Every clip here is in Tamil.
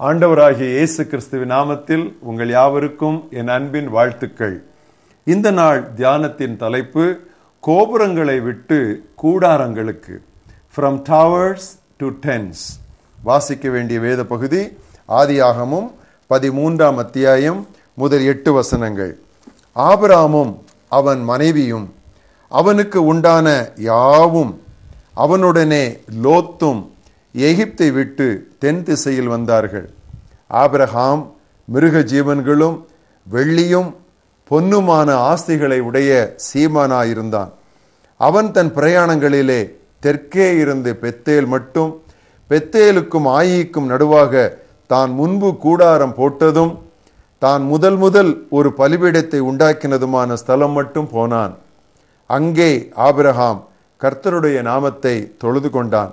ஆண்டவராகிய இயேசு கிறிஸ்துவின் நாமத்தில் உங்கள் யாவருக்கும் என் அன்பின் வாழ்த்துக்கள். இந்த நாள் தியானத்தின் தலைப்பு கோபுரங்களை விட்டு கூடாரங்களுக்கு ஃப்ரம் டவர்ஸ் டு டென்ஸ் வாசிக்க வேண்டிய வேத பகுதி ஆதியாகமும் பதிமூன்றாம் அத்தியாயம் முதல் எட்டு வசனங்கள். ஆபராமும் அவன் மனைவியும் அவனுக்கு உண்டான யாவும் அவனுடனே லோத்தும் எகிப்தை விட்டு தென் திசையில் வந்தார்கள். ஆபிரகாம் மிருக ஜீவன்களும் வெள்ளியும் பொன்னுமான ஆஸ்திகளை உடைய சீமானாயிருந்தான். அவன் தன் பிரயாணங்களிலே தெற்கே இருந்து பெத்தேல் மட்டும் பெத்தேலுக்கும் ஆயிக்கும் நடுவாக தான் முன்பு கூடாரம் போட்டதும் தான் முதல் முதல் ஒரு பலிபீடத்தை உண்டாக்கினதுமான ஸ்தலம் மட்டும் போனான். அங்கே ஆபிரகாம் கர்த்தருடைய நாமத்தை தொழுது கொண்டான்.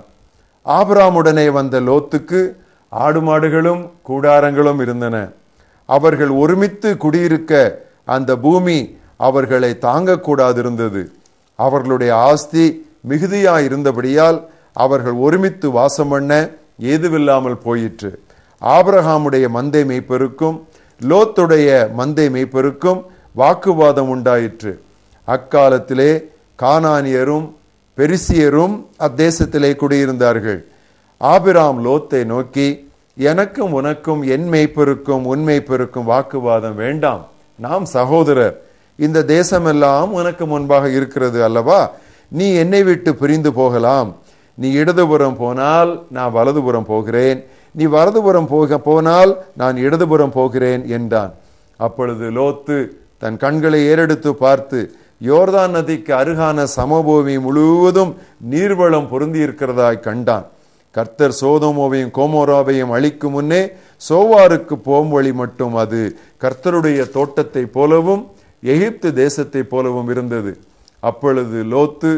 ஆபிராமுடனே வந்த லோத்துக்கு ஆடு மாடுகளும் கூடாரங்களும் இருந்தன. அவர்கள் ஒருமித்து குடியிருக்க அந்த பூமி அவர்களை தாங்கக்கூடாதிருந்தது அவர்களுடைய ஆஸ்தி மிகுதியாயிருந்தபடியால் அவர்கள் ஒருமித்து வாசம் பண்ண ஏதுவில்லாமல் போயிற்று. ஆபிரகாமுடைய மந்தை மெய்ப்பெருக்கும் லோத்துடைய மந்தை மெய்ப்பெருக்கும் வாக்குவாதம் உண்டாயிற்று. அக்காலத்திலே கானானியரும் பெரிசியரும் அத்தேசத்திலே குடியிருந்தார்கள். ஆபிராம் லோத்தை நோக்கி எனக்கும் உனக்கும் என் மெய்ப்பெருக்கும் உன் மெய்ப்பெருக்கும் வாக்குவாதம் வேண்டாம். நாம் சகோதரர். இந்த தேசமெல்லாம் உனக்கு முன்பாக இருக்கிறது அல்லவா? நீ என்னை விட்டு பிரிந்து போகலாம். நீ இடதுபுறம் போனால் நான் வலதுபுறம் போகிறேன். நீ வலதுபுறம் போக போனால் நான் இடதுபுறம் போகிறேன் என்றான். அப்பொழுது லோத்து தன் கண்களை ஏறெடுத்து பார்த்து யோர்தான் நதிக்கு அருகான சமபூமி முழுவதும் நீர்வளம் பொருந்தி இருக்கிறதாய் கண்டான். கர்த்தர் சோதமோவையும் கோமோராவையும் அழிக்கும் முன்னே சோவாருக்கு போம் வழி மட்டும் அது. கர்த்தருடைய தோட்டத்தை போலவும் எகிப்து தேசத்தை போலவும் இருந்தது. அப்பொழுது லோத்து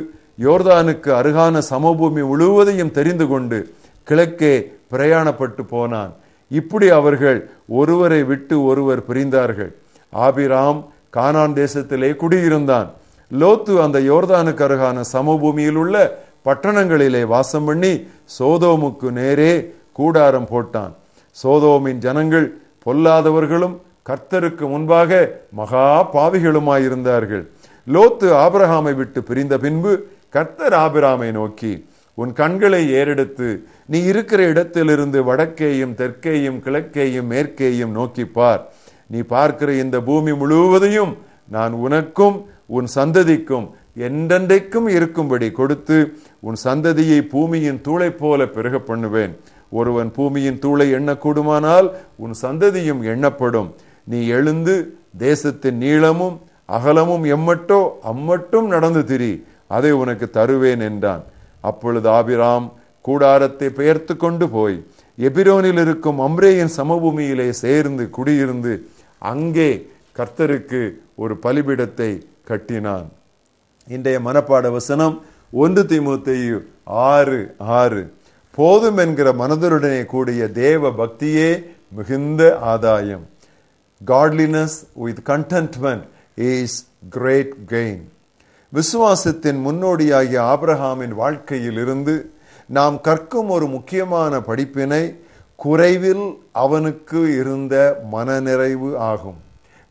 யோர்தானுக்கு அருகான சமபூமி முழுவதையும் தெரிந்து கொண்டு கிழக்கே பிரயாணப்பட்டு போனான். இப்படி அவர்கள் ஒருவரை விட்டு ஒருவர் பிரிந்தார்கள். ஆபிராம் கானான் தேசத்திலே குடியிருந்தான். லோத்து அந்த யோர்தானுக்கு அருகான சமபூமியில் உள்ள பட்டணங்களிலே வாசம் பண்ணி சோதோமுக்கு நேரே கூடாரம் போட்டான். சோதோமின் ஜனங்கள் பொல்லாதவர்களும் கர்த்தருக்கு முன்பாக மகா பாவிகளுமாயிருந்தார்கள். லோத்து ஆபிரஹாமை விட்டு பிரிந்த பின்பு கர்த்தர் ஆபிராமை நோக்கி உன் கண்களை ஏறெடுத்து நீ இருக்கிற இடத்திலிருந்து வடக்கேயும் தெற்கேயும் கிழக்கேயும் மேற்கேயும் நோக்கிப்பார் பார். நீ பார்க்கிற இந்த பூமி முழுவதையும் நான் உனக்கும் உன் சந்ததிக்கும் என்றென்றைக்கும் இருக்கும்படி கொடுத்து உன் சந்ததியை பூமியின் தூளை போல பெருக பண்ணுவேன். ஒருவன் பூமியின் தூளை எண்ணக்கூடுமானால் உன் சந்ததியும் எண்ணப்படும். நீ எழுந்து தேசத்தின் நீளமும் அகலமும் எம்மட்டோ அம்மட்டும் நடந்து திரி அதை உனக்கு தருவேன் என்றான். அப்பொழுது ஆபிராம் கூடாரத்தை பெயர்த்து கொண்டு போய் எபிரோனில் இருக்கும் அம்ரேயின் சமபூமியிலே சேர்ந்து குடியிருந்து அங்கே கர்த்தருக்கு ஒரு பலிபீடத்தை கட்டினான். இன்றைய மனப்பாட வசனம் ஒன்று திமுத்தையு ஆறு ஆறு. போதும் என்கிற மனதருடனே கூடிய தேவ பக்தியே மிகுந்த ஆதாயம். Godliness with contentment is great gain விசுவாசத்தின் முன்னோடியாகிய ஆப்ரஹாமின் வாழ்க்கையில் இருந்து நாம் கற்கும் ஒரு முக்கியமான படிப்பினை குறைவில் அவனுக்கு இருந்த மனநிறைவு ஆகும்.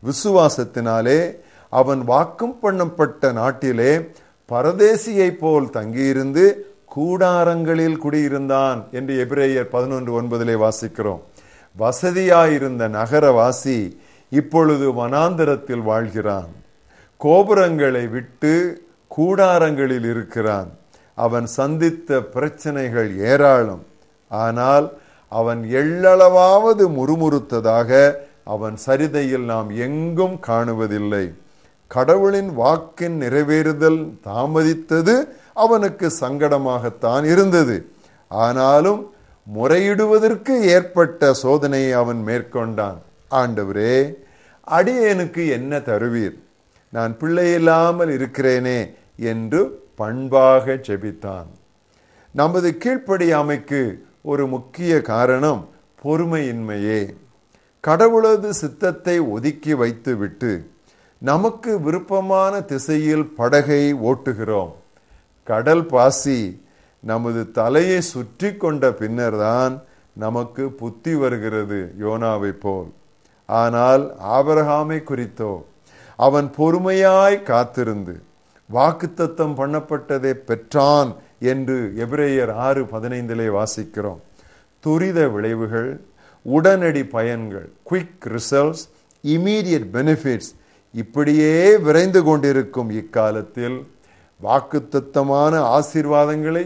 விசுவாசத்தினாலே அவன் வாக்கும் பண்ணப்பட்ட நாட்டிலே பரதேசியைப் போல் தங்கியிருந்து கூடாரங்களில் குடியிருந்தான் என்று எபிரேயர் பதினொன்று ஒன்பதிலே வாசிக்கிறோம். வசதியாயிருந்த நகரவாசி இப்பொழுது வனாந்தரத்தில் வாழ்கிறான். கோபுரங்களை விட்டு கூடாரங்களில் இருக்கிறான். அவன் சந்தித்த பிரச்சனைகள் ஏராளம். ஆனால் அவன் எள்ளளவாவது முறுமுறுத்ததாக அவன் சரிதையில் நாம் எங்கும் காணுவதில்லை. கடவுளின் வாக்கின் நிறைவேறுதல் தாமதித்தது அவனுக்கு சங்கடமாகத்தான் இருந்தது. ஆனாலும் முறையிடுவதற்கு ஏற்பட்ட சோதனையை அவன் மேற்கொண்டான். ஆண்டவரே அடியேனுக்கு என்ன தருவீர்? நான் பிள்ளையில்லாமல் இருக்கிறேனே என்று பண்பாக ஜெபித்தான். நமது கீழ்ப்படியாமைக்கு ஒரு முக்கிய காரணம் பொறுமையின்மையே. கடவுளது சித்தத்தை ஒதுக்கி வைத்துவிட்டு நமக்கு விருப்பமான திசையில் படகை ஓட்டுகிறோம். கடல் பாசி நமது தலையை சுற்றி கொண்ட பின்னர்தான் நமக்கு புத்தி வருகிறது யோனாவை போல். ஆனால் ஆபரகாமை குறித்தோ அவன் பொறுமையாய் காத்திருந்து வாக்குத்தத்தம் பண்ணப்பட்டதை பெற்றான் என்று எபிரேயர் ஆறு பதினைந்திலே வாசிக்கிறோம். துரித விளைவுகள் உடனடி பயன்கள் குயிக் ரிசல்ட்ஸ் இமீடியட் பெனிஃபிட்ஸ் இப்படியே விரைந்து கொண்டிருக்கும் இக்காலத்தில் வாக்குத்தத்தமான ஆசீர்வாதங்களை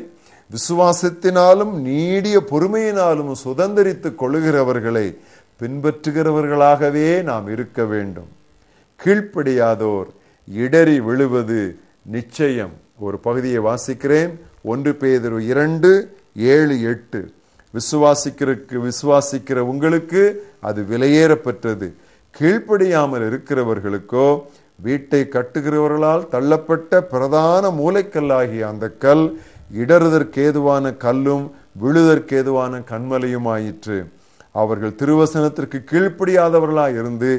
விசுவாசத்தினாலும் நீடிய பொறுமையினாலும் சுதந்திரித்து கொள்கிறவர்களை பின்பற்றுகிறவர்களாகவே நாம் இருக்க வேண்டும். கீழ்ப்படியாதோர் இடறி விழுவது நிச்சயம். ஒரு பகுதியை வாசிக்கிறேன். ஒன்று பேதரு இரண்டு ஏழு எட்டு. விசுவாசிக்கிறக்கு விசுவாசிக்கிற உங்களுக்கு அது விலையேறப்பெற்றது. கீழ்ப்படியாமல் இருக்கிறவர்களுக்கோ வீட்டை கட்டுகிறவர்களால் தள்ளப்பட்ட பிரதான மூளைக்கல்லாகிய அந்த கல் இடறுதற்கேதுவான கல்லும் விழுதற்கேதுவான கண்மலையுமாயிற்று. அவர்கள் திருவசனத்திற்கு கீழ்ப்படியாதவர்களாய் இருந்து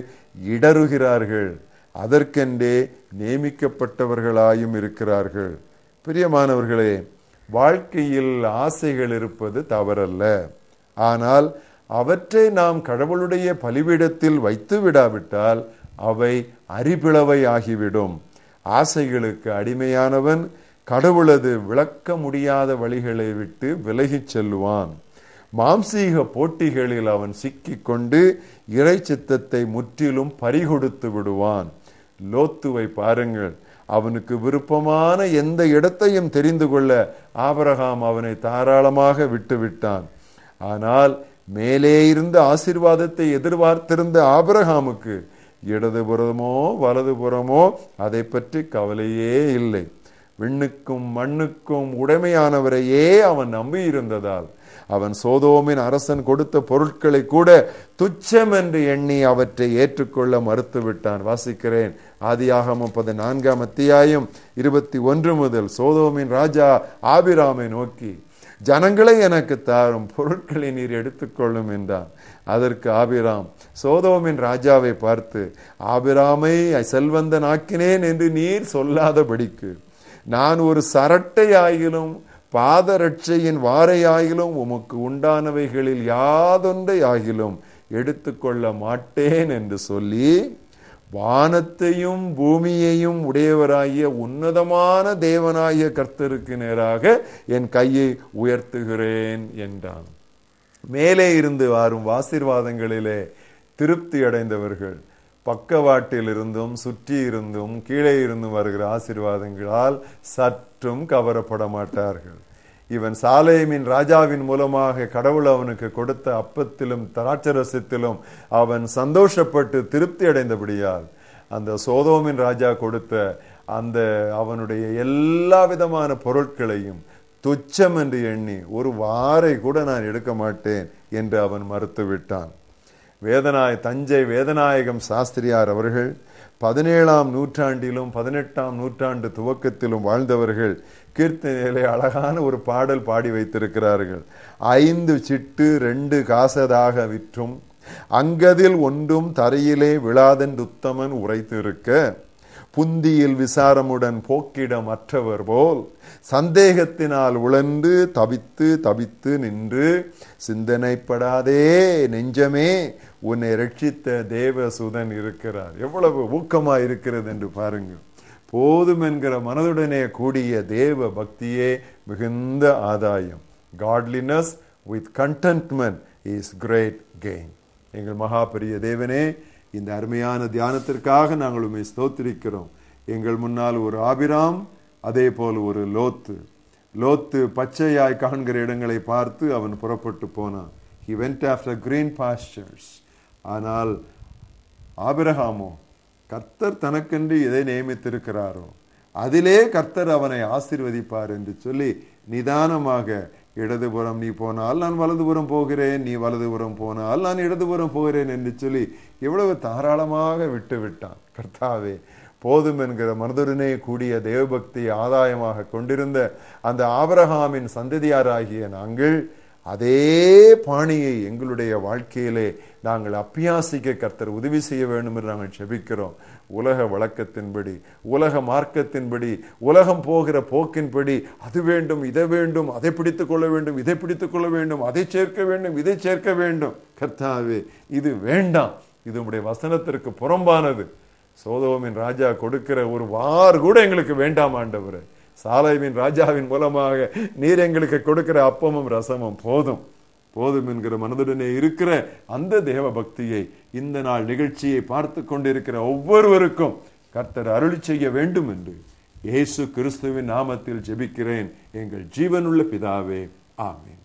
இடறுகிறார்கள். அதற்கென்றே நியமிக்கப்பட்டவர்களாயும் இருக்கிறார்கள். பிரியமானவர்களே வாழ்க்கையில் ஆசைகள் இருப்பது தவறல்ல. ஆனால் அவற்றை நாம் கடவுளுடைய பலிபீடத்தில் வைத்து விடாவிட்டால் அவை அரிபிளவை ஆகிவிடும். ஆசைகளுக்கு அடிமையானவன் கடவுளது விளக்க முடியாத வழிகளை விட்டு விலகிச் செல்லுவான். மாம்சீக போட்டிகளில் அவன் சிக்கிக்கொண்டு இறை சித்தத்தை முற்றிலும் பறிகொடுத்து விடுவான். லோத்துவை பாருங்கள். அவனுக்கு விருப்பமான எந்த இடத்தையும் தெரிந்து கொள்ள ஆபரகாம் அவனை தாராளமாக விட்டுவிட்டான் ஆனால் மேலே இருந்த ஆசிர்வாதத்தை எதிர்பார்த்திருந்த ஆபரகாமுக்கு இடதுபுறமோ வலதுபுறமோ அதை பற்றி கவலையே இல்லை. விண்ணுக்கும் மண்ணுக்கும் உடைமையானவரையே அவன் நம்பியிருந்ததால் அவன் சோதோமின் அரசன் கொடுத்த பொருட்களை கூட துச்சம் என்று எண்ணி அவற்றை ஏற்றுக்கொள்ள மறுத்துவிட்டான். வாசிக்கிறேன். ஆதியாக முப்பது நான்காம் அத்தியாயம் இருபத்தி ஒன்று முதல் சோதோமின் ராஜா ஆபிராமை நோக்கி ஜனங்களை எனக்கு தாரும் பொருட்களை நீர் எடுத்துக்கொள்ளும் என்றான். அதற்கு ஆபிராம் சோதோமின் ராஜாவை பார்த்து ஆபிராமை செல்வந்தன் ஆக்கினேன் என்று நீர் சொல்லாதபடிக்கு நான் ஒரு சரட்டை ஆகிலும் பாதரட்சையின் வாரையாயிலும் உமக்கு உண்டானவைகளில் யாதொன்றை ஆகிலும் எடுத்துக்கொள்ள மாட்டேன் என்று சொல்லி வானத்தையும் பூமியையும் உடையவராகிய உன்னதமான தேவனாகிய கர்த்தருக்கு நேராக என் கையை உயர்த்துகிறேன் என்றான். மேலே இருந்து வரும் ஆசீர்வாதங்களிலே திருப்தி அடைந்தவர்கள் பக்கவாட்டிலிருந்தும் சுற்றி இருந்தும் கீழே இருந்தும் வருகிற ஆசீர்வாதங்களால் சற்றும் கவரப்பட மாட்டார்கள் இவன் சாலேமின் ராஜாவின் மூலமாக கடவுள் அவனுக்கு கொடுத்த அப்பத்திலும் திராட்சரசத்திலும் அவன் சந்தோஷப்பட்டு திருப்தி அடைந்தபடியால் அந்த சோதோமின் ராஜா கொடுத்த அந்த அவனுடைய எல்லா விதமான பொருட்களையும் துச்சம் என்று எண்ணி ஒரு வாரை கூட நான் எடுக்க மாட்டேன் என்று அவன் மறுத்து விட்டான் வேதனாய் தஞ்சை வேதநாயகம் சாஸ்திரியார் அவர்கள் பதினேழாம் நூற்றாண்டிலும் பதினெட்டாம் நூற்றாண்டு துவக்கத்திலும் வாழ்ந்தவர்கள் கீர்த்தனையிலே அழகான ஒரு பாடல் பாடி வைத்திருக்கிறார்கள். ஐந்து சிட்டு ரெண்டு காசதாக விற்றும் அங்கதில் ஒன்றும் தரையிலே விழாதென்று உத்தமன் உரைத்திருக்க புந்தியில் விசாரமுடன் போக்கிட மற்றவர் போல் சந்தேகத்தினால் உழன்று தவித்து தவித்து நின்று சிந்தனைப்படாதே நெஞ்சமே உன்னை ரட்சித்த தேவசுதன் இருக்கிறார். எவ்வளவு ஊக்கமா இருக்கிறது என்று பாருங்கள் போதும் என்கிற மனதுடனே கூடிய தேவ பக்தியே மிகுந்த ஆதாயம். Godliness with contentment is great gain எங்கள் மகாபெரிய தேவனே இந்த அருமையான தியானத்திற்காக நாங்கள் உண்மை ஸ்தோத்திரிக்கிறோம். எங்கள் முன்னால் ஒரு ஆபிராம் அதே போல் ஒரு லோத்து. லோத்து பச்சையாய் காண்கிற இடங்களை பார்த்து அவன் புறப்பட்டு போனான். He went after green pastures ஆனால் ஆபிரஹாமோ கர்த்தர் தனக்கென்று எதை நியமித்திருக்கிறாரோ அதிலே கர்த்தர் அவனை ஆசிர்வதிப்பார் என்று சொல்லி நிதானமாக இடதுபுறம் நீ போனால் நான் வலதுபுறம் போகிறேன் நீ வலதுபுறம் போனால் நான் இடதுபுறம் போகிறேன் என்று சொல்லி இவ்வளவு தாராளமாக விட்டு விட்டான். கர்த்தாவே போதும் என்கிற மனதுடனே கூடிய தேவபக்தி ஆதாயமாக கொண்டிருந்த அந்த ஆபரகாமின் சந்ததியாராகிய நாங்கள் அதே பாணியை எங்களுடைய வாழ்க்கையிலே நாங்கள் அப்பியாசிக்க கர்த்தர் உதவி செய்ய வேண்டும் என்று நாங்கள் செபிக்கிறோம். உலக வழக்கத்தின்படி உலக மார்க்கத்தின்படி உலகம் போகிற போக்கின்படி அது வேண்டும் இதை வேண்டும் அதை பிடித்து கொள்ள வேண்டும் இதை பிடித்து கொள்ள வேண்டும் அதை சேர்க்க வேண்டும் இதை சேர்க்க வேண்டும். கர்த்தாவே இது வேண்டாம். இது உடைய வசனத்திற்கு புறம்பானது. சோதோமின் ராஜா கொடுக்கிற ஒரு வார் கூட எங்களுக்கு வேண்டாம் ஆண்டவர். சாலைவின் ராஜாவின் மூலமாக நீர் எங்களுக்கு கொடுக்கிற அப்பமும் ரசமும் போதும். போதும் என்கிற மனதுடனே இருக்கிற அந்த தேவ பக்தியை இந்த நாள் நிகழ்ச்சியை பார்த்து கொண்டிருக்கிற ஒவ்வொருவருக்கும் கர்த்தர் அருளி செய்ய வேண்டும் என்று இயேசு கிறிஸ்துவின் நாமத்தில் ஜெபிக்கிறேன். எங்கள் ஜீவனுள்ள பிதாவே ஆமேன்.